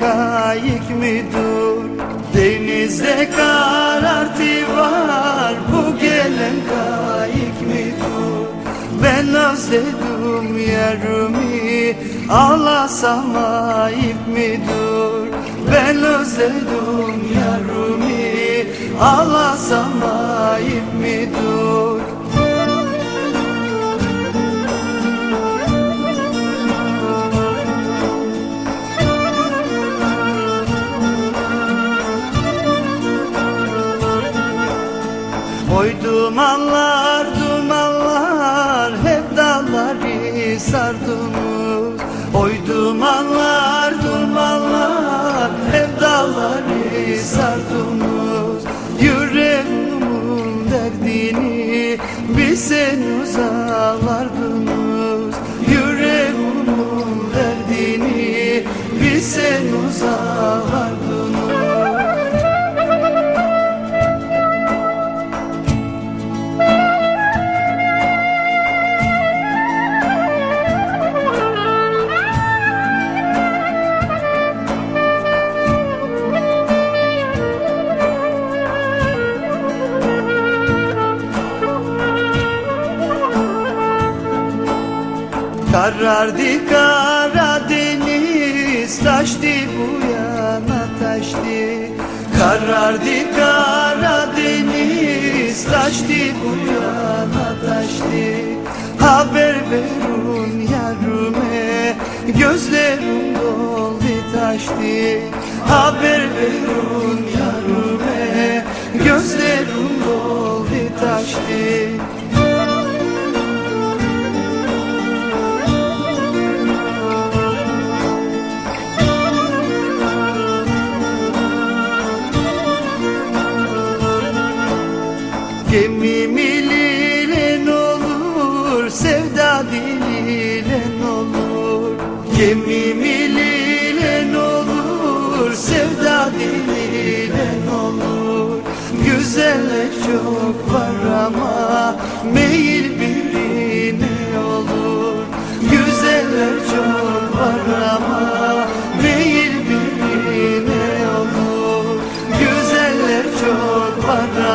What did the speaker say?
kayık müdür? Denizde karartı var Bu gelen kayık müdür? Ben özledim yarımı Ağlasam ayıp müdür? Ben özledim yarımı Ağlasam ayıp müdür dalları sardınız Karardı Karadeniz taştı bu yana taştı. Karardı Karadeniz taştı bu yana taştı. Haber verin yarime gözlerim doldu taştı. Haber verin Gemim ile olur sevda diliyle olur. Gemim ile olur sevda diliyle olur. Güzelle çok var ama meyil birine olur. Güzelle çok var ama meyil birine olur. Güzeller çok var